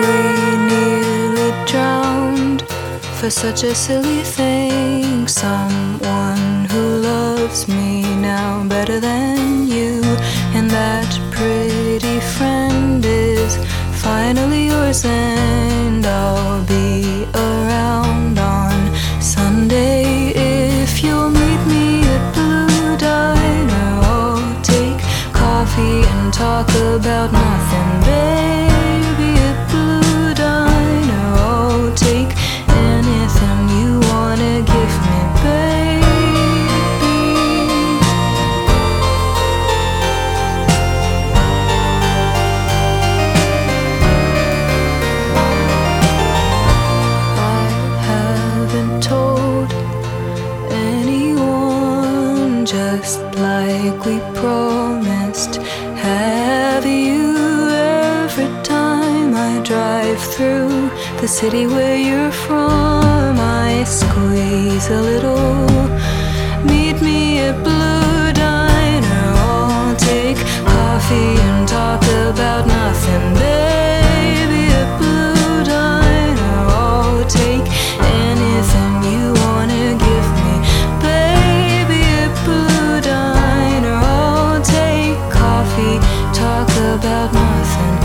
We nearly drowned for such a silly thing. Someone who loves me now better than you, and that pretty friend is finally yours, and I'll be around on Sunday if you'll meet me at Blue Diner. I'll take coffee and talk about nothing, baby. Just like we promised. Have you every time I drive through the city where you're from? I squeeze a little. Meet me at talk about nothing.